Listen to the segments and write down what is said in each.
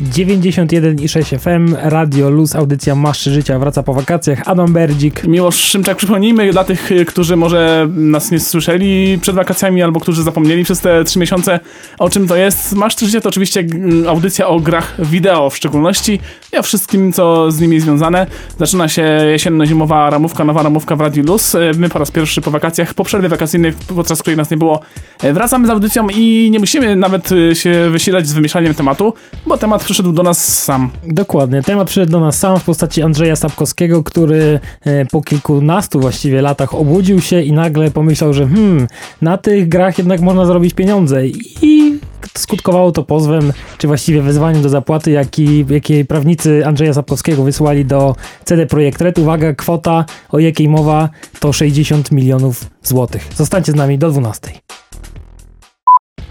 91,6 FM, Radio Luz, audycja Maszczy Życia wraca po wakacjach. Adam Berdzik. Miłosz Szymczak, przypomnijmy dla tych, którzy może nas nie słyszeli przed wakacjami albo którzy zapomnieli przez te trzy miesiące o czym to jest. Maszczy Życia to oczywiście mm, audycja o grach wideo w szczególności i o wszystkim, co z nimi związane. Zaczyna się jesienno-zimowa ramówka, nowa ramówka w Radio Luz. My po raz pierwszy po wakacjach, po przerwie wakacyjnej, podczas której nas nie było, wracamy z audycją i nie musimy nawet się wysilać z wymieszaniem tematu, bo temat przyszedł do nas sam. Dokładnie. Temat przyszedł do nas sam w postaci Andrzeja Sapkowskiego, który e, po kilkunastu właściwie latach obudził się i nagle pomyślał, że hmm, na tych grach jednak można zrobić pieniądze i skutkowało to pozwem, czy właściwie wezwaniem do zapłaty, jaki, jakiej prawnicy Andrzeja Sapkowskiego wysłali do CD Projekt Red. Uwaga, kwota, o jakiej mowa, to 60 milionów złotych. Zostańcie z nami do 12.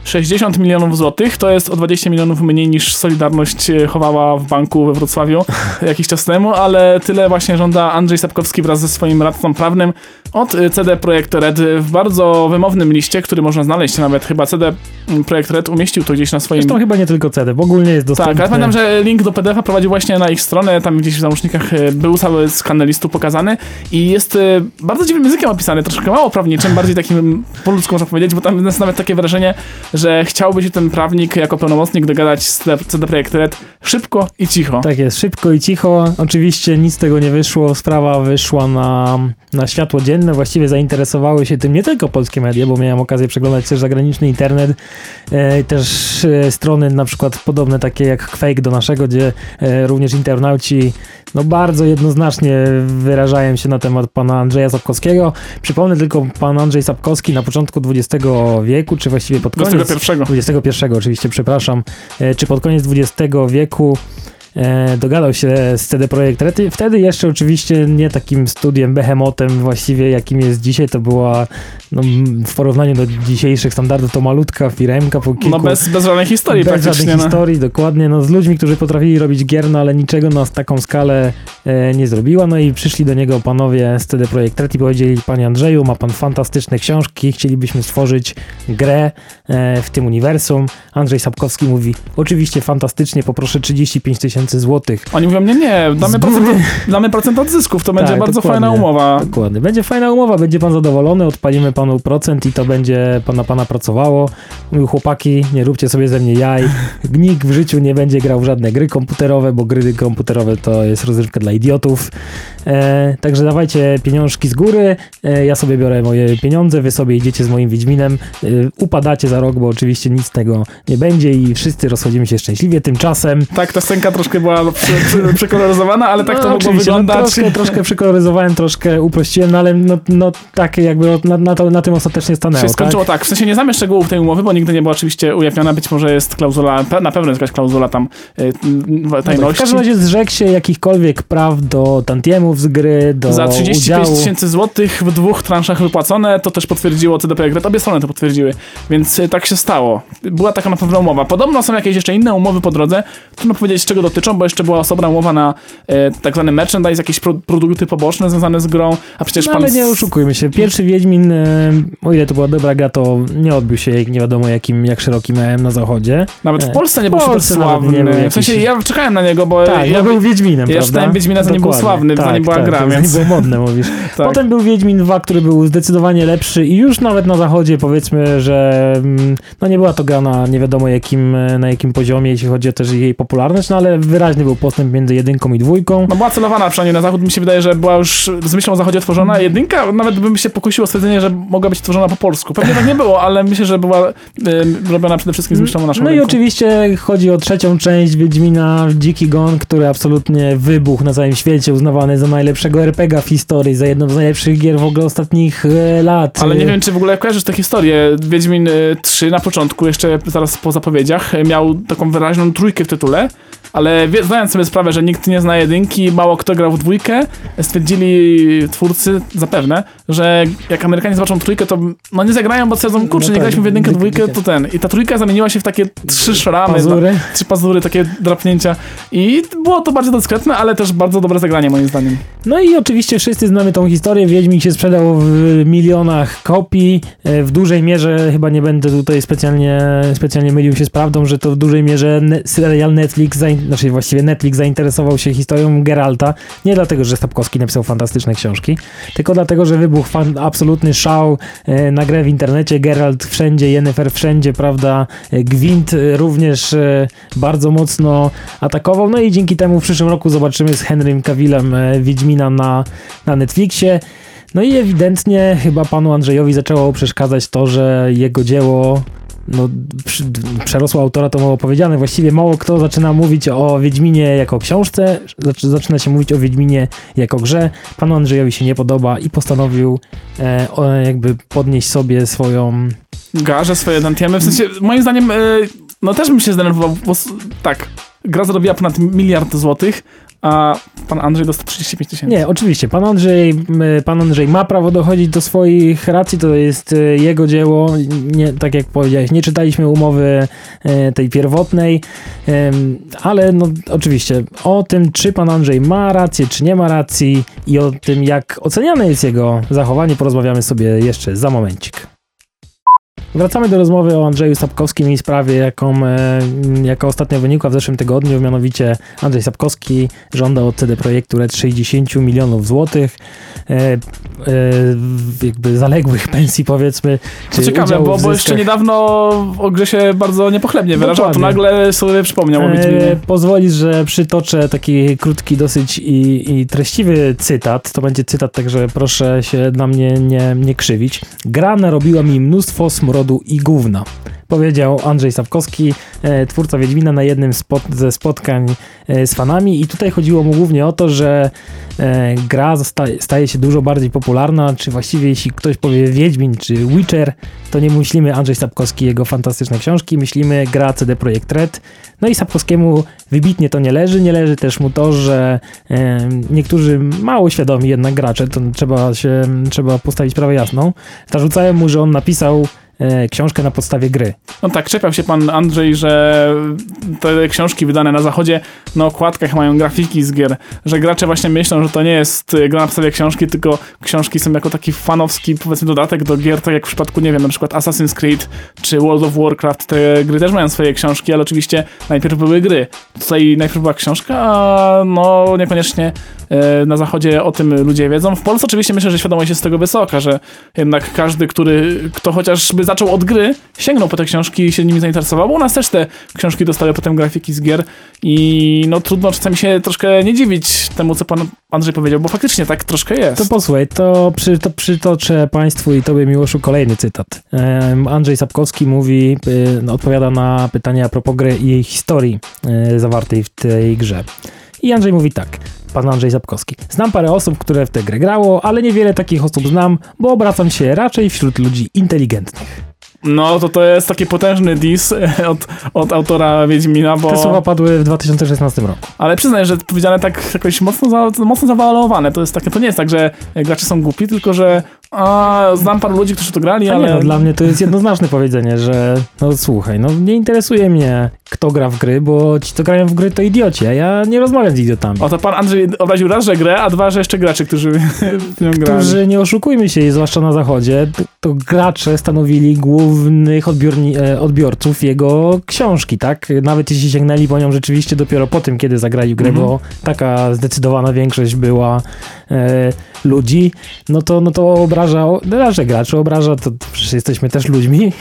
60 milionów złotych, to jest o 20 milionów mniej niż Solidarność e, chowała w banku we Wrocławiu jakiś czas temu, ale tyle właśnie żąda Andrzej Sapkowski wraz ze swoim radcą prawnym od e, CD Projekt Red w bardzo wymownym liście, który można znaleźć nawet chyba CD Projekt Red umieścił to gdzieś na swoim... Zresztą chyba nie tylko CD, bo ogólnie jest dostępny. Tak, ale pamiętam, że link do PDF-a prowadził właśnie na ich stronę, tam gdzieś w załącznikach e, był cały skan listu pokazany i jest bardzo dziwnym językiem opisany, troszkę mało prawniczym, bardziej takim po ludzku można powiedzieć, bo tam jest nawet takie wrażenie, że chciałby się ten prawnik jako pełnomocnik dogadać z CD Projekt Red szybko i cicho. Tak jest, szybko i cicho. Oczywiście nic z tego nie wyszło. Sprawa wyszła na, na światło dzienne. Właściwie zainteresowały się tym nie tylko polskie media, bo miałem okazję przeglądać też zagraniczny internet. E, też e, strony na przykład podobne takie jak Quake do naszego, gdzie e, również internauci no bardzo jednoznacznie wyrażają się na temat pana Andrzeja Sapkowskiego. Przypomnę tylko, pan Andrzej Sapkowski na początku XX wieku, czy właściwie pod koniec... XXI. XXI oczywiście, przepraszam. E, czy pod koniec XX wieku e, dogadał się z CD Projekt Red. Wtedy jeszcze oczywiście nie takim studiem behemotem właściwie jakim jest dzisiaj, to była no, w porównaniu do dzisiejszych standardów to malutka firemka po kilku... No bez, bez żadnej historii bez praktycznie. żadnej no. historii, dokładnie, no z ludźmi, którzy potrafili robić gier, no ale niczego na taką skalę e, nie zrobiła, no i przyszli do niego panowie z CD Projekt Red i powiedzieli, panie Andrzeju, ma pan fantastyczne książki, chcielibyśmy stworzyć grę e, w tym uniwersum. Andrzej Sapkowski mówi, oczywiście fantastycznie, poproszę 35 tysięcy złotych. Oni mówią, nie, nie, damy procent, damy procent od zysków, to będzie Tak, bardzo fajna umowa. Dokładnie. Będzie fajna umowa, będzie pan zadowolony, odpalimy panu procent i to będzie na pana pracowało. Mówił, chłopaki, nie róbcie sobie ze mnie jaj. Gnik w życiu nie będzie grał w żadne gry komputerowe, bo gry komputerowe to jest rozrywka dla idiotów. E, także dawajcie pieniążki z góry, e, ja sobie biorę moje pieniądze, wy sobie idziecie z moim Wiedźminem, e, upadacie za rok, bo oczywiście nic z tego nie będzie i wszyscy rozchodzimy się szczęśliwie. Tymczasem Tak, ta scenka troszkę była prze, prze, przekoloryzowana, ale tak to mogło no, wyglądać. troszkę, troszkę przekoloryzowałem, troszkę uprościłem, no ale no, no tak jakby na, na, to, na tym ostatecznie stanęło. się skończyło tak? W sensie nie znam szczegółów tej umowy, bo nigdy nie była oczywiście ujawniona. Być może jest klauzula, na pewno jest jakaś klauzula tam y, No tak, w tajności. każdym razie zrzekł się jakichkolwiek praw do tantiemów z gry, do Za 35 udziału. tysięcy złotych w dwóch transzach wypłacone, to też potwierdziło CD Projekt Red. Obie strony to potwierdziły, więc y, tak się stało. Była taka na pewno umowa. Podobno są jakieś jeszcze inne umowy po drodze. Trudno powiedzieć, z czego dotyczą, bo jeszcze była osobna umowa na e, tak zwany merchandise, jakieś pro, produkty poboczne związane z grą, a przecież No, pan... ale nie oszukujmy się. Pierwszy Wiedźmin, e, o ile to była dobra gra, to nie odbił się nie wiadomo jakim, jak szerokim miałem na zachodzie. Nawet w E, Polsce nie był super sławny. nie był W sensie jakiś- ja czekałem na niego, bo Tak, ja ja był Wiedźminem, ja prawda? czytałem Wiedźmina, zanim był sławny, zanim była gra, tak, więc- Zanim było modne, mówisz. Tak. Potem był Wiedźmin 2, który był zdecydowanie lepszy i już nawet na zachodzie powiedzmy, że mm, no nie była to gra na nie wiadomo jakim, e, na jakim poziomie, jeśli chodzi o też jej popularność, no ale wyraźny był postęp między jedynką i dwójką. No była celowana przynajmniej na zachód, mi się wydaje, że była już z myślą o zachodzie tworzona. Jedynka nawet bym się pokusiło o stwierdzenie, że mogła być tworzona po polsku. Pewnie tak nie było, ale myślę, że była y, robiona przede wszystkim z myślą o naszym No i rynku. oczywiście chodzi o trzecią część Wiedźmina Dziki Gon, który absolutnie wybuchł na całym świecie, uznawany za najlepszego RPG w historii, za jedną z najlepszych gier w ogóle ostatnich e, lat. Ale nie wiem, czy w ogóle kojarzysz tę historię. Wiedźmin y, 3 na początku, jeszcze zaraz po zapowiedziach, y, miał taką wyraźną trójkę w tytule, ale wie, zdając sobie sprawę, że nikt nie zna jedynki, mało kto grał w dwójkę, stwierdzili twórcy zapewne, że jak Amerykanie zobaczą trójkę, to no nie zagrają, bo stwierdzą, kurczę, No nie tak, graliśmy w jedynkę, dy- dwójkę, to ten. I ta trójka zamieniła się w takie trzy szramy, Pazury. trzy pazury, takie drapnięcia i było to bardziej dyskretne, ale też bardzo dobre zagranie moim zdaniem. No i oczywiście wszyscy znamy tą historię. Wiedźmin się sprzedał w milionach kopii. E, w dużej mierze, chyba nie będę tutaj specjalnie, specjalnie mylił się z prawdą, że to w dużej mierze serial Netflix, znaczy właściwie Netflix zainteresował się historią Geralta. Nie dlatego, że Sapkowski napisał fantastyczne książki, tylko dlatego, że wybuchł absolutny szał e, na grę w internecie. Geralt wszędzie, Yennefer wszędzie, prawda? E, Gwint również bardzo mocno atakował. No i dzięki temu w przyszłym roku zobaczymy z Henrym Cavillem Wiedźmina na, na Netflixie. No i ewidentnie chyba panu Andrzejowi zaczęło przeszkadzać to, że jego dzieło no, przerosło autora, to mało powiedziane. Właściwie mało kto zaczyna mówić o Wiedźminie jako książce, zaczyna się mówić o Wiedźminie jako grze. Panu Andrzejowi się nie podoba i postanowił e, jakby podnieść sobie swoją... Garzę, swoje dantiemy. W sensie, moim zdaniem, e, no też bym się zdenerwował, bo tak, gra zarobiła ponad miliard złotych, a pan Andrzej dostał 35 tysięcy. Nie, oczywiście. Pan Andrzej, pan Andrzej ma prawo dochodzić do swoich racji, to jest e, jego dzieło. Nie, tak jak powiedziałeś, nie czytaliśmy umowy e, tej pierwotnej, ale no oczywiście o tym, czy pan Andrzej ma rację, czy nie ma racji i o tym, jak oceniane jest jego zachowanie, porozmawiamy sobie jeszcze za momencik. Wracamy do rozmowy o Andrzeju Sapkowskim i sprawie, jaką, e, jaka ostatnio wynikła w zeszłym tygodniu, mianowicie Andrzej Sapkowski żąda od CD Projektu Red 60 milionów złotych, e, e, jakby zaległych pensji powiedzmy. To ciekawe, bo, bo jeszcze niedawno o grze się bardzo niepochlebnie wyrażał, to nagle sobie przypomniał o e, Pozwolisz, że przytoczę taki krótki dosyć i, i treściwy cytat, to będzie cytat, także proszę się na mnie nie, nie krzywić. Gra narobiła mi mnóstwo smrodu i gówna. Powiedział Andrzej Sapkowski, e, twórca Wiedźmina na jednym spot, ze spotkań e, z fanami. I tutaj chodziło mu głównie o to, że e, gra staje się dużo bardziej popularna, czy właściwie jeśli ktoś powie Wiedźmin czy Witcher, to nie myślimy Andrzej Sapkowski jego fantastyczne książki, myślimy gra CD Projekt Red. No i Sapkowskiemu wybitnie to nie leży, nie leży też mu to, że niektórzy mało świadomi jednak gracze, to trzeba się, trzeba postawić sprawę jasną, zarzucają mu, że on napisał książkę na podstawie gry. No tak, czepiał się pan Andrzej, że te książki wydane na zachodzie na okładkach mają grafiki z gier, że gracze właśnie myślą, że to nie jest gra na podstawie książki, tylko książki są jako taki fanowski, powiedzmy, dodatek do gier, tak jak w przypadku, nie wiem, na przykład Assassin's Creed czy World of Warcraft, te gry też mają swoje książki, ale oczywiście najpierw były gry. Tutaj najpierw była książka, a no niekoniecznie e, na zachodzie o tym ludzie wiedzą. W Polsce oczywiście myślę, że świadomość jest z tego wysoka, że jednak każdy, który, kto chociażby zaczął od gry, sięgnął po te książki i się nimi zainteresował, bo u nas też te książki dostały potem grafiki z gier i no trudno czasami się troszkę nie dziwić temu, co pan Andrzej powiedział, bo faktycznie tak troszkę jest. To posłuchaj, to, przy, to przytoczę państwu i tobie Miłoszu kolejny cytat. Andrzej Sapkowski mówi, y, odpowiada na pytania a propos gry i jej historii y, zawartej w tej grze. I Andrzej mówi tak pan Andrzej Zapkowski. Znam parę osób, które w tę grę grało, ale niewiele takich osób znam, bo obracam się raczej wśród ludzi inteligentnych. No, to to jest taki potężny diss od, od autora Wiedźmina, bo... Te słowa padły w 2016 roku. Ale przyznaję, że powiedziane tak jakoś mocno, za, mocno zawalowane. To jest takie, to nie jest tak, że gracze są głupi, tylko że a, znam paru ludzi, którzy to grali, ale... Nie, no, dla mnie to jest jednoznaczne powiedzenie, że no słuchaj, no nie interesuje mnie kto gra w gry, bo ci, co grają w gry, to idioci, a ja nie rozmawiam z idiotami. O, to pan Andrzej obraził raz, że grę, a dwa, że jeszcze gracze, którzy w nią grali. Którzy, nie oszukujmy się, zwłaszcza na zachodzie, to gracze stanowili głównych odbiorni, e, odbiorców jego książki, tak? Nawet jeśli sięgnęli po nią rzeczywiście dopiero po tym, kiedy zagrali grę, mhm. bo taka zdecydowana większość była ludzi, no to, no to obraża, że graczy obraża, to przecież jesteśmy też ludźmi,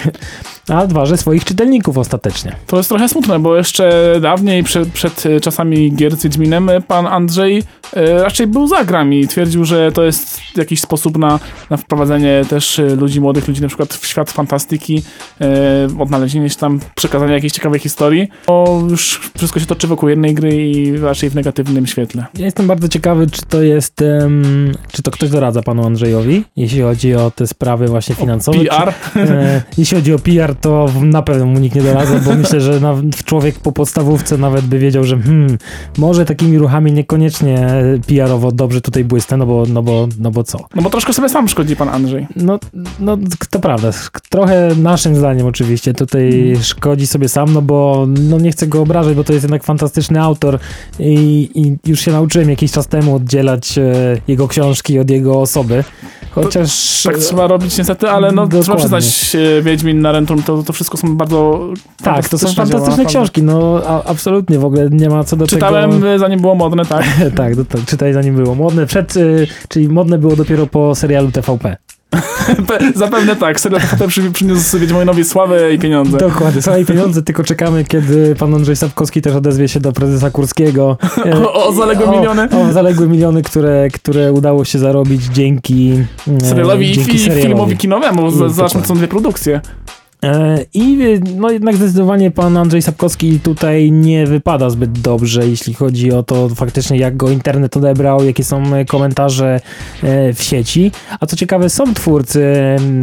a dwa, że swoich czytelników ostatecznie. To jest trochę smutne, bo jeszcze dawniej, przed, przed czasami gier z Wiedźminem, pan Andrzej e, raczej był za grami i twierdził, że to jest jakiś sposób na, na wprowadzenie też ludzi, młodych ludzi na przykład w świat fantastyki, e, odnalezienie się tam, przekazanie jakiejś ciekawej historii, bo już wszystko się toczy wokół jednej gry i raczej w negatywnym świetle. Ja jestem bardzo ciekawy, czy to jest, um, czy to ktoś doradza panu Andrzejowi, jeśli chodzi o te sprawy właśnie finansowe. O PR? Czy, e, jeśli chodzi o PR to na pewno mu nikt nie doradza, bo myślę, że człowiek po podstawówce nawet by wiedział, że hmm, może takimi ruchami niekoniecznie PR-owo dobrze tutaj błysnę, no bo, no bo, no bo co? No bo troszkę sobie sam szkodzi pan Andrzej. No, no to prawda. Trochę naszym zdaniem oczywiście tutaj mm. szkodzi sobie sam, no bo no nie chcę go obrażać, bo to jest jednak fantastyczny autor i, i już się nauczyłem jakiś czas temu oddzielać e, jego książki od jego osoby. Chociaż... To, tak trzeba robić niestety, ale no Dokładnie. trzeba przyznać e, Wiedźmin na Rentum, to, to wszystko są bardzo Tak, to są fantastyczne dzieła, książki, no a, absolutnie w ogóle nie ma co do Czytałem, tego... Czytałem zanim było modne, tak. tak, do, to, czytaj zanim było modne, przed, y, czyli modne było dopiero po serialu TVP. Zapewne tak. Serial TVP przy, przyniósł Wiedźminowi sławę i pieniądze. Dokładnie, sławę i pieniądze, tylko czekamy, kiedy pan Andrzej Sapkowski też odezwie się do prezesa Kurskiego. O, o zaległe miliony? O, o zaległe miliony, które, które udało się zarobić dzięki serialowi i filmowi kinowemu. Zobaczmy, co są dwie produkcje. E, I no jednak zdecydowanie pan Andrzej Sapkowski tutaj nie wypada zbyt dobrze, jeśli chodzi o to faktycznie jak go internet odebrał, jakie są komentarze e, w sieci. A co ciekawe, są twórcy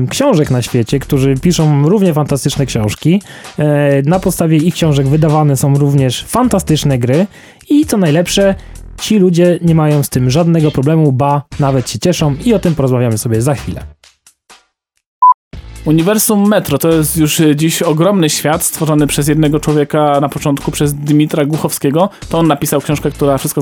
książek na świecie, którzy piszą równie fantastyczne książki. E, na podstawie ich książek wydawane są również fantastyczne gry i co najlepsze, ci ludzie nie mają z tym żadnego problemu, ba nawet się cieszą i o tym porozmawiamy sobie za chwilę. Uniwersum Metro to jest już e, dziś ogromny świat stworzony przez jednego człowieka na początku, przez Dmitra Głuchowskiego. To on napisał książkę, która wszystko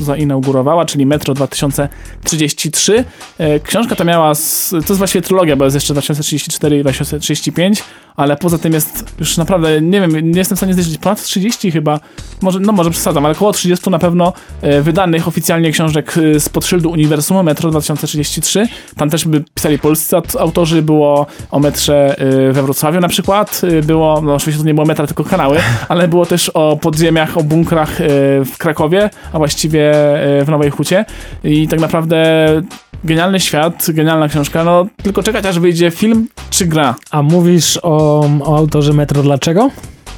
zainaugurowała, czyli Metro 2033. E, książka ta miała, to jest właściwie trylogia, bo jest jeszcze 2034 i 2035, ale poza tym jest już naprawdę, nie wiem, nie jestem w stanie zliczyć, ponad 30 chyba, może, no może przesadzam, ale około 30 na pewno e, wydanych oficjalnie książek z pod szyldu Uniwersum Metro 2033. Tam też by pisali polscy autorzy, było o metrze y, we Wrocławiu na przykład, y, było, no oczywiście to nie było metra, tylko kanały, ale było też o podziemiach, o bunkrach y, w Krakowie, a właściwie w Nowej Hucie i tak naprawdę genialny świat, genialna książka, no tylko czekać aż wyjdzie film czy gra. A mówisz o, o autorze Metro dlaczego?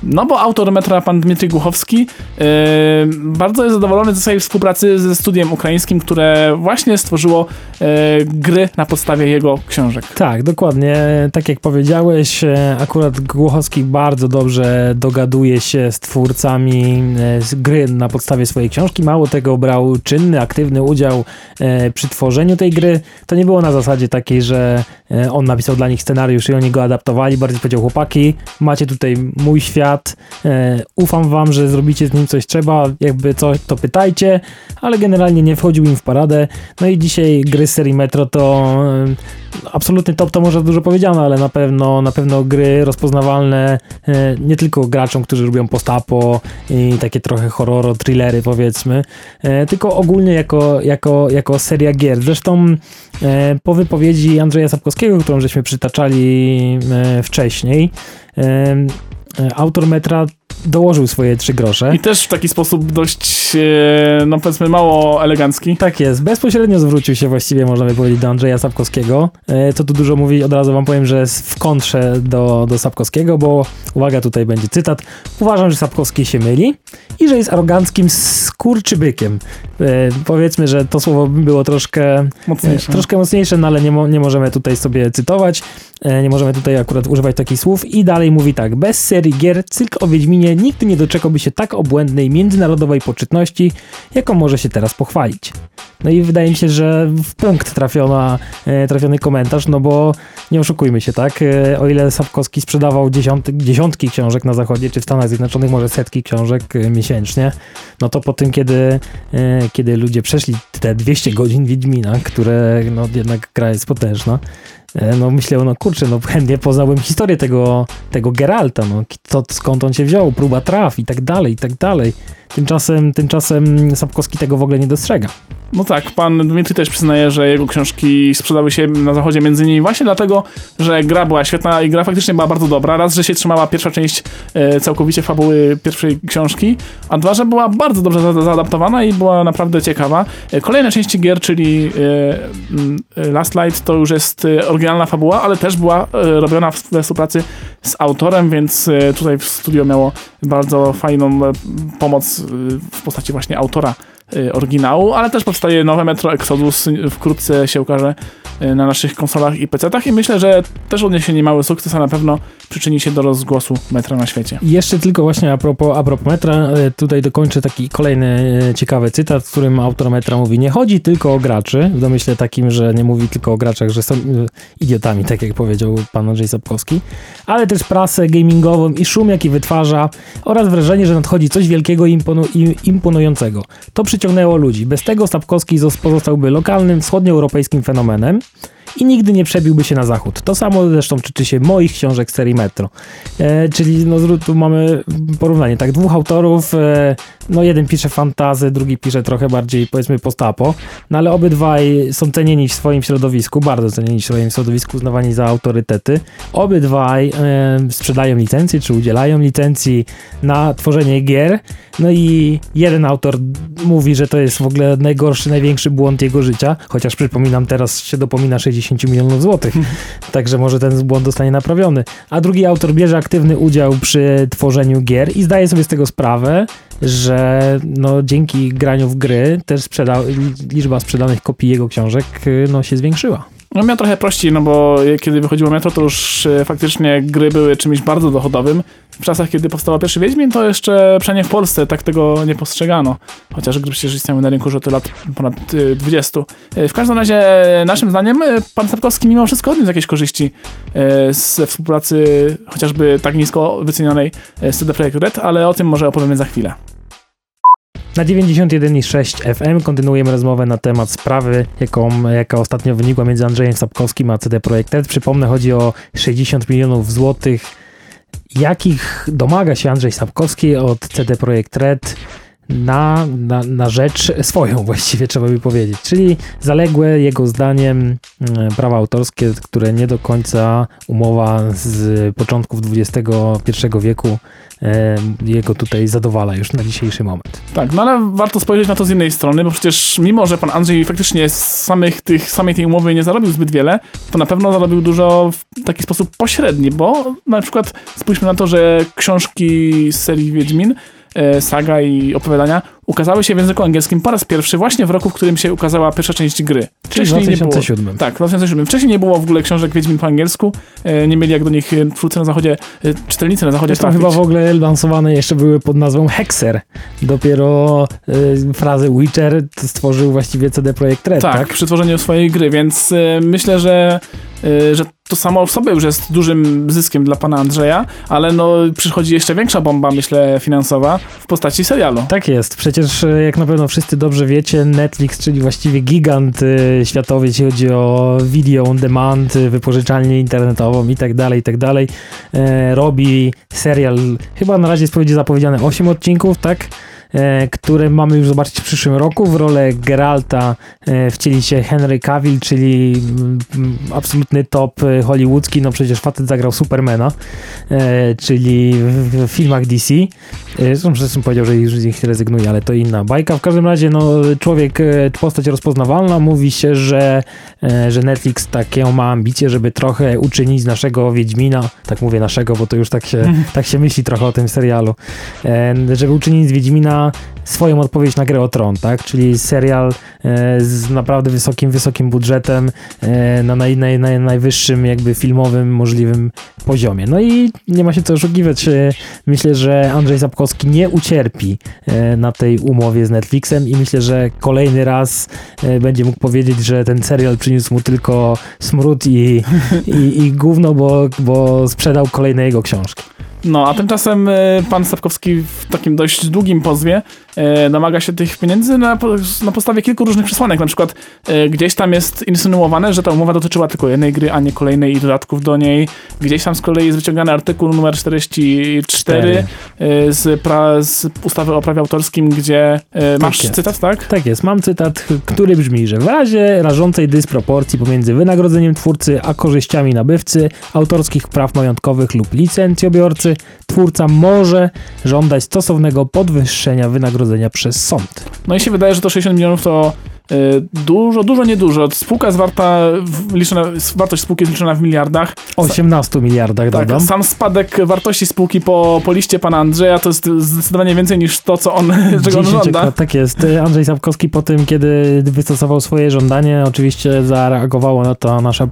No bo autor metra, pan Dmitry Głuchowski, yy, bardzo jest zadowolony ze swojej współpracy ze studiem ukraińskim, które właśnie stworzyło yy, gry na podstawie jego książek. Tak, dokładnie. Tak jak powiedziałeś, e, akurat Głuchowski bardzo dobrze dogaduje się z twórcami e, gry na podstawie swojej książki. Mało tego, brał czynny, aktywny udział e, przy tworzeniu tej gry. To nie było na zasadzie takiej, że on napisał dla nich scenariusz i oni go adaptowali. Bardziej powiedział, chłopaki, macie tutaj mój świat, świat. E, ufam wam, że zrobicie z nim coś trzeba, jakby coś, to pytajcie, ale generalnie nie wchodził im w paradę. No i dzisiaj gry serii Metro to e, absolutny top, to może dużo powiedziane, ale na pewno, na pewno gry rozpoznawalne e, nie tylko graczom, którzy lubią postapo i takie trochę horror, thrillery powiedzmy, tylko ogólnie jako, jako, jako seria gier. Zresztą po wypowiedzi Andrzeja Sapkowskiego, którą żeśmy przytaczali wcześniej, autor metra dołożył swoje trzy grosze. I też w taki sposób dość, e, no powiedzmy, mało elegancki. Tak jest. Bezpośrednio zwrócił się właściwie, można by powiedzieć, do Andrzeja Sapkowskiego. E, co tu dużo mówi, od razu wam powiem, że jest w kontrze do, do Sapkowskiego, bo uwaga, tutaj będzie cytat. Uważam, że Sapkowski się myli i że jest aroganckim skurczybykiem. Powiedzmy, że to słowo było troszkę mocniejsze, troszkę mocniejsze no ale nie, mo nie możemy tutaj sobie cytować. Nie możemy tutaj akurat używać takich słów. I dalej mówi tak. Bez serii gier cykl o Wiedźminie nigdy nie doczekałby się tak obłędnej międzynarodowej poczytności, jaką może się teraz pochwalić. No i wydaje mi się, że w punkt trafiona, e, trafiony komentarz, no bo nie oszukujmy się, tak? E, o ile Sapkowski sprzedawał dziesiątki, dziesiątki książek na zachodzie, czy w Stanach Zjednoczonych, może setki książek e, miesięcznie, no to po tym, kiedy, kiedy ludzie przeszli te 200 godzin Wiedźmina, które no jednak gra jest potężna, no myślę, no kurczę, no chętnie poznałbym historię tego, tego Geralta, no to, skąd on się wziął, próba traf i tak dalej, i tak dalej. Tymczasem, tymczasem Sapkowski tego w ogóle nie dostrzega. No tak, pan Dmitry też przyznaje, że jego książki sprzedały się na zachodzie między innymi właśnie dlatego, że gra była świetna i gra faktycznie była bardzo dobra. Raz, że się trzymała pierwsza część e, całkowicie fabuły pierwszej książki, a dwa, że była bardzo dobrze za zaadaptowana i była naprawdę ciekawa. E, kolejne części gier, czyli e, Last Light to już jest oryginalna fabuła, ale też była robiona we współpracy z autorem, więc tutaj w studio miało bardzo fajną pomoc w postaci właśnie autora oryginału, ale też powstaje nowe Metro Exodus, wkrótce się ukaże y, na naszych konsolach i PC-tach i myślę, że też odniesie niemały sukces, a na pewno przyczyni się do rozgłosu metra na świecie. Jeszcze tylko właśnie a propos, a propos metra, e, tutaj dokończę taki kolejny ciekawy cytat, w którym autor metra mówi, nie chodzi tylko o graczy, w domyśle takim, że nie mówi tylko o graczach, że są idiotami, tak jak powiedział pan Andrzej Sapkowski, ale też prasę gamingową i szum, jaki wytwarza oraz wrażenie, że nadchodzi coś wielkiego i imponującego. To przyciągnęło ludzi. Bez tego Sapkowski pozostałby lokalnym, wschodnioeuropejskim fenomenem i nigdy nie przebiłby się na zachód. To samo zresztą tyczy się moich książek serii Metro. E, czyli no, tu mamy porównanie, tak, dwóch autorów, e, no jeden pisze fantazy, drugi pisze trochę bardziej powiedzmy postapo, no ale obydwaj są cenieni w swoim środowisku, bardzo cenieni w swoim środowisku, uznawani za autorytety. Obydwaj e, sprzedają licencje, czy udzielają licencji na tworzenie gier, no i jeden autor mówi, że to jest w ogóle najgorszy, największy błąd jego życia, chociaż przypominam, teraz się dopomina 60 milionów złotych, także może ten błąd zostanie naprawiony. A drugi autor bierze aktywny udział przy tworzeniu gier i zdaje sobie z tego sprawę, że no, dzięki graniu w gry też sprzeda liczba sprzedanych kopii jego książek no, się zwiększyła. No miał trochę prościej, no bo kiedy wychodziło Metro, to już e, faktycznie gry były czymś bardzo dochodowym. W czasach, kiedy powstał pierwszy Wiedźmin, to jeszcze przynajmniej w Polsce tak tego nie postrzegano. Chociaż gry przecież istniały na rynku już od lat ponad 20. E, w każdym razie, naszym zdaniem, e, pan Sapkowski mimo wszystko odniósł jakieś korzyści ze współpracy chociażby tak nisko wycenionej z CD Projekt Red, ale o tym może opowiemy za chwilę. Na 91,6 FM kontynuujemy rozmowę na temat sprawy, jaką, jaka ostatnio wynikła między Andrzejem Sapkowskim a CD Projekt Red. Przypomnę, chodzi o 60 milionów złotych, jakich domaga się Andrzej Sapkowski od CD Projekt Red na, na, na rzecz swoją właściwie trzeba by powiedzieć, czyli zaległe jego zdaniem mm, prawa autorskie, które nie do końca umowa z początków XXI wieku jego tutaj zadowala już na dzisiejszy moment. Tak, no ale warto spojrzeć na to z innej strony, bo przecież mimo, że pan Andrzej faktycznie z samych tych, samej tej umowy nie zarobił zbyt wiele, to na pewno zarobił dużo w taki sposób pośredni, bo na przykład spójrzmy na to, że książki z serii Wiedźmin E, saga i opowiadania ukazały się w języku angielskim po raz pierwszy właśnie w roku, w którym się ukazała pierwsza część gry. Wcześniej w 2007. Nie było, tak, w 2007. Wcześniej nie było w ogóle książek Wiedźmin po angielsku. E, nie mieli jak do nich twórcy na zachodzie, e, czytelnicy na zachodzie Tam chyba w ogóle lansowane jeszcze były pod nazwą Hexer. Dopiero frazy Witcher stworzył właściwie CD Projekt Red, tak? Tak, przy tworzeniu swojej gry, więc myślę, że że to samo w sobie już jest dużym zyskiem dla pana Andrzeja, ale no przychodzi jeszcze większa bomba, myślę, finansowa w postaci serialu. Tak jest. Przecież, e, jak na pewno wszyscy dobrze wiecie, Netflix, czyli właściwie gigant y, światowy, jeśli chodzi o video on demand, y, wypożyczalnię internetową i tak dalej, i tak dalej, robi serial, chyba na razie jest zapowiedziane 8 odcinków, tak? E, które mamy już zobaczyć w przyszłym roku. W rolę Geralta e, wcieli się Henry Cavill, czyli mm, absolutny top e, hollywoodzki. No przecież facet zagrał Supermana, czyli w filmach DC. Zresztą powiedział, że już z nich rezygnuje, ale to inna bajka. W każdym razie, no, człowiek, postać rozpoznawalna. Mówi się, że, że Netflix takie ma ambicje, żeby trochę uczynić z naszego Wiedźmina, tak mówię naszego, bo to już tak się, mhm. tak się myśli trochę o tym serialu, żeby uczynić z Wiedźmina swoją odpowiedź na grę o Tron, tak? Czyli serial e, z naprawdę wysokim, wysokim budżetem e, na naj, naj, naj, najwyższym jakby filmowym możliwym poziomie. No i nie ma się co oszukiwać. E, myślę, że Andrzej Sapkowski nie ucierpi na tej umowie z Netflixem i myślę, że kolejny raz będzie mógł powiedzieć, że ten serial przyniósł mu tylko smród i, i, i gówno, bo, bo sprzedał kolejne jego książki. No, a tymczasem e, pan Sapkowski w takim dość długim pozwie domaga się tych pieniędzy na, na podstawie kilku różnych przesłanek. Na przykład e, gdzieś tam jest insynuowane, że ta umowa dotyczyła tylko jednej gry, a nie kolejnej i dodatków do niej. Gdzieś tam z kolei jest wyciągany artykuł numer 44 z, pra, z ustawy o prawie autorskim, gdzie tak masz jest. cytat, tak? Tak jest, mam cytat, który brzmi, że w razie rażącej dysproporcji pomiędzy wynagrodzeniem twórcy a korzyściami nabywcy autorskich praw majątkowych lub licencjobiorcy twórca może żądać stosownego podwyższenia wynagrodzenia przez sąd. No i się wydaje, że to 60 milionów to dużo, dużo, niedużo. Spółka jest warta, liczona, wartość spółki jest liczona w miliardach. 18 miliardach, tak, dodam. Sam spadek wartości spółki po, po liście pana Andrzeja to jest zdecydowanie więcej niż to, co on, czego on żąda. Tak jest. Andrzej Sapkowski po tym, kiedy wystosował swoje żądanie, oczywiście zareagowało na to nasza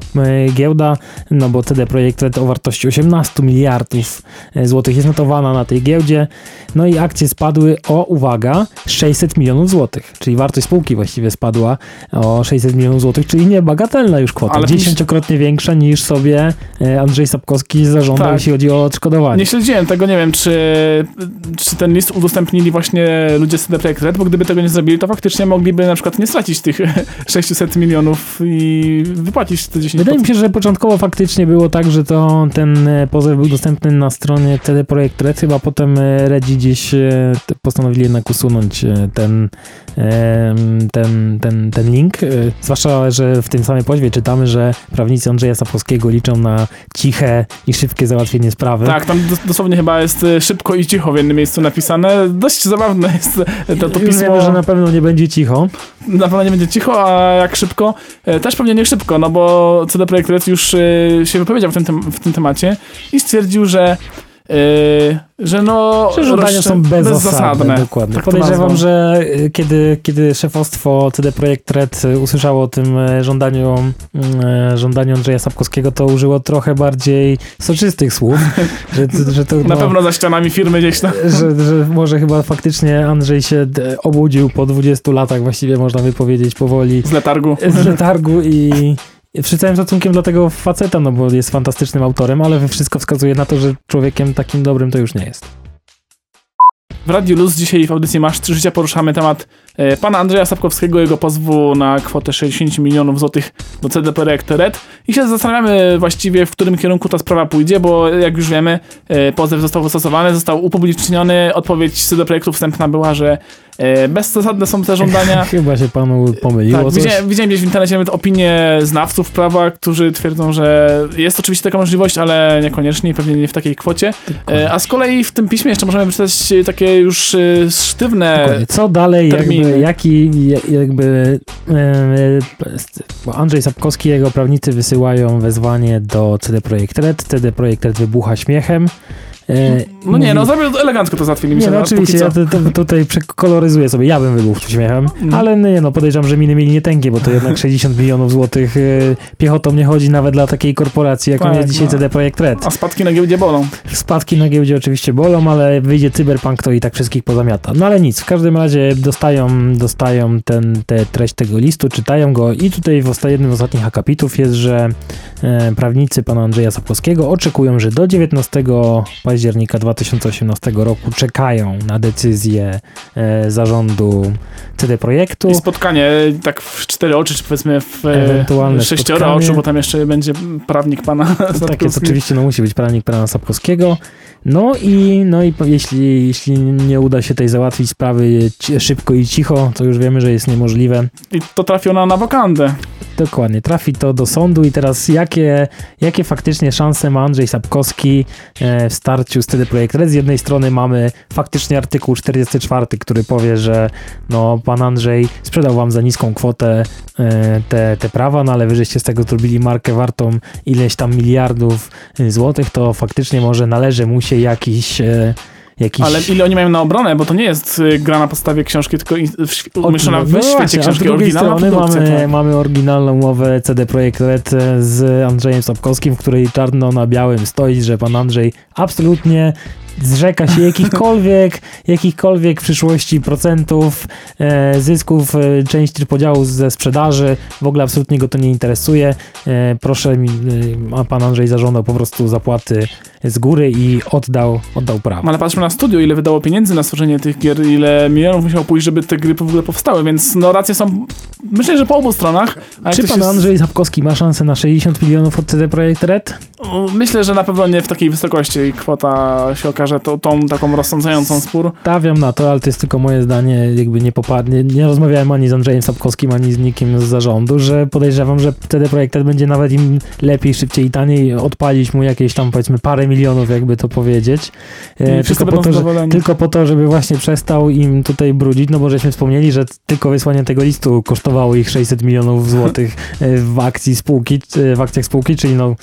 giełda, no bo CD Projekt o wartości 18 miliardów złotych jest notowana na tej giełdzie, no i akcje spadły o, uwaga, 600 milionów złotych, czyli wartość spółki właściwie spadła o 600 milionów złotych, czyli niebagatelna już kwota, Ale dziesięciokrotnie większa niż sobie e, Andrzej Sapkowski zażądał, tak. jeśli chodzi o odszkodowanie. Nie śledziłem tego, nie wiem, czy, czy ten list udostępnili właśnie ludzie z CD Projekt Red, bo gdyby tego nie zrobili, to faktycznie mogliby na przykład nie stracić tych 600 milionów i wypłacić te 10 Wydaje mi się, że początkowo faktycznie było tak, że to ten e, pozew był dostępny na stronie CD Projekt Red, chyba potem e, Redzi gdzieś postanowili jednak usunąć ten, ten, ten, ten link. Zwłaszcza, że w tym samym pozwie czytamy, że prawnicy Andrzeja Sapkowskiego liczą na ciche i szybkie załatwienie sprawy. Tak, tam dosłownie chyba jest szybko i cicho w jednym miejscu napisane. Dość zabawne jest to, to pismo. Wiemy, że na pewno nie będzie cicho. Na pewno nie będzie cicho, a jak szybko? Też pewnie nie szybko, no bo CD Projekt Red już się wypowiedział w tym, w tym temacie i stwierdził, że Yy, że no... Że żądania są bezzasadne. bezzasadne. Dokładnie. Tak Podejrzewam, że y, kiedy, kiedy szefostwo CD Projekt Red usłyszało o tym e, żądaniu, żądaniu Andrzeja Sapkowskiego, to użyło trochę bardziej soczystych słów. Że, że to, no, Na pewno za ścianami firmy gdzieś tam. Że, że może chyba faktycznie Andrzej się obudził po 20 latach, właściwie można by powiedzieć powoli. Z letargu. Z letargu i przy całym szacunkiem dla tego faceta, no bo jest fantastycznym autorem, ale wszystko wskazuje na to, że człowiekiem takim dobrym to już nie jest. W Radiu Luz dzisiaj w audycji Masz Trzy Życia poruszamy temat pana Andrzeja Sapkowskiego, jego pozwu na kwotę 60 milionów złotych do CD Projekt Red i się zastanawiamy właściwie, w którym kierunku ta sprawa pójdzie, bo jak już wiemy, e, pozew został wystosowany, został upubliczniony, odpowiedź CD Projektu wstępna była, że E, bezzasadne są te żądania. Chyba się panu pomyliło. Tak, widziałem, widziałem, gdzieś w internecie nawet opinie znawców prawa, którzy twierdzą, że jest oczywiście taka możliwość, ale niekoniecznie i pewnie nie w takiej kwocie. E, a z kolei w tym piśmie jeszcze możemy przeczytać takie już e, sztywne. Co dalej, terminy. Jaki jakby Andrzej Sapkowski i jego prawnicy wysyłają wezwanie do CD Projekt Red. CD Projekt Red wybucha śmiechem. E, no nie, no elegancko to załatwili. Nie, no oczywiście, ja to, to, tutaj przekoloryzuję sobie, ja bym wybuchł śmiechem, mm. ale nie, no podejrzewam, że miny mieli nie tęgie, bo to jednak 60 milionów złotych y, piechotą nie chodzi nawet dla takiej korporacji, jaką tak, jest dzisiaj no. CD Projekt Red. A spadki na giełdzie bolą. Spadki na giełdzie oczywiście bolą, ale wyjdzie cyberpunk, to i tak wszystkich pozamiata. No ale nic, w każdym razie dostają, dostają ten, te treść tego listu, czytają go i tutaj w jednym z ostatnich akapitów jest, że e, prawnicy pana Andrzeja Sapkowskiego oczekują, że do 19 października 2018 roku czekają na decyzję e, zarządu CD Projektu. I spotkanie tak w cztery oczy, czy powiedzmy w e, Ewentualne sześcioro spotkanie. oczu, bo tam jeszcze będzie prawnik pana Tak jest, oczywiście, no musi być prawnik pana Sapkowskiego. No i, no i jeśli, jeśli nie uda się tej załatwić sprawy szybko i cicho, to już wiemy, że jest niemożliwe. I to trafi ona na wakandę. Dokładnie, trafi to do sądu i teraz jakie, jakie faktycznie szanse ma Andrzej Sapkowski e, w starciu z CD Projekt Red? Z jednej strony mamy faktycznie artykuł 44, który powie, że no, pan Andrzej sprzedał wam za niską kwotę e, te, te prawa, no ale wy żeście z tego zrobili markę wartą ileś tam miliardów złotych, to faktycznie może należy mu się jakiś Jakiś... Ale ile oni mają na obronę, bo to nie jest y, gra na podstawie książki, tylko umieszczona w no świecie właśnie, książki. Strony mamy, mamy oryginalną umowę CD Projekt Red e, z Andrzejem Sapkowskim, w której czarno na białym stoi, że pan Andrzej absolutnie zrzeka się jakichkolwiek, jakichkolwiek w przyszłości procentów, e, zysków, e, części podziału ze sprzedaży. W ogóle absolutnie go to nie interesuje. E, proszę mi, a pan Andrzej zażądał po prostu zapłaty z góry i oddał, oddał prawo. Ale patrzmy na studio, ile wydało pieniędzy na stworzenie tych gier, ile milionów musiał pójść, żeby te gry w ogóle powstały, więc no racje są, myślę, że po obu stronach. Czy pan Andrzej Sapkowski ma szansę na 60 milionów od CD Projekt Red? Myślę, że na pewno nie w takiej wysokości kwota się okaże to, tą taką rozsądzającą spór. Stawiam na to, ale to jest tylko moje zdanie, jakby nie popadnie. Nie rozmawiałem ani z Andrzejem Sapkowskim, ani z nikim z zarządu, że podejrzewam, że wtedy projekt będzie nawet im lepiej, szybciej i taniej odpalić mu jakieś tam powiedzmy parę milionów, jakby to powiedzieć. E, tylko, po to, że, tylko po to, żeby właśnie przestał im tutaj brudzić, no bo żeśmy wspomnieli, że tylko wysłanie tego listu kosztowało kosztowało ich 600 milionów złotych e, w akcji spółki, e, w akcjach spółki, czyli no,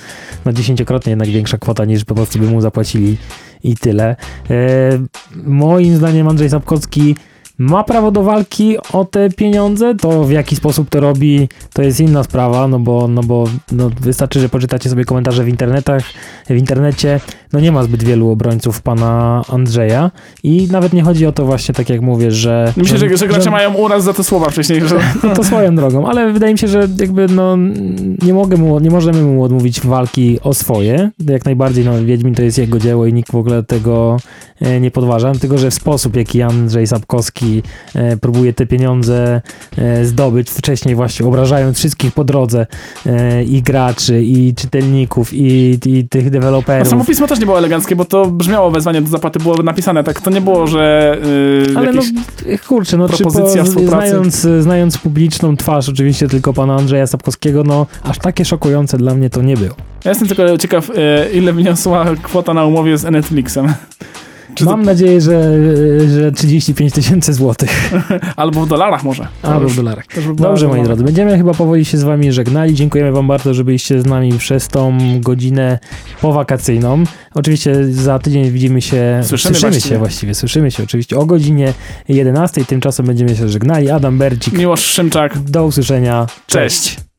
no dziesięciokrotnie jednak większa kwota niż po prostu by mu zapłacili i tyle. E, moim zdaniem Andrzej Sapkowski ma prawo do walki o te pieniądze, to w jaki sposób to robi, to jest inna sprawa, no bo, no bo no wystarczy, że poczytacie sobie komentarze w internetach, w internecie, no nie ma zbyt wielu obrońców pana Andrzeja i nawet nie chodzi o to właśnie, tak jak mówię, że... Myślę, że, że gracze mają uraz za te słowa wcześniej, że... No to swoją drogą, ale wydaje mi się, że jakby no nie mogę mu, nie możemy mu odmówić walki o swoje, jak najbardziej, no Wiedźmin to jest jego dzieło i nikt w ogóle tego e, nie podważa, tylko że w sposób, jaki Andrzej Sapkowski e, próbuje te pieniądze e, zdobyć, wcześniej właśnie obrażając wszystkich po drodze e, i graczy, i czytelników, i, i tych A deweloperów. samo pismo też nie było eleganckie, bo to brzmiało wezwanie do zapłaty, było napisane tak, to nie było, że yy, Ale no, kurczę, no czy po, znając, znając publiczną twarz oczywiście tylko pana Andrzeja Sapkowskiego, no aż takie szokujące dla mnie to nie było. Ja jestem tylko ciekaw, yy, ile wyniosła kwota na umowie z Netflixem. Czy to, Mam nadzieję, że, że 35 tysięcy złotych, albo w dolarach może. Albo w dolarach. Dobrze, moi drodzy, będziemy chyba powoli się z wami żegnali. Dziękujemy wam bardzo, że byliście z nami przez tą godzinę powakacyjną. Oczywiście za tydzień widzimy się, Słyszymy się właściwie. właściwie, słyszymy się oczywiście o godzinie 11. Tymczasem będziemy się żegnali. Adam Bercik, Miłosz Szymczak, do usłyszenia. cześć.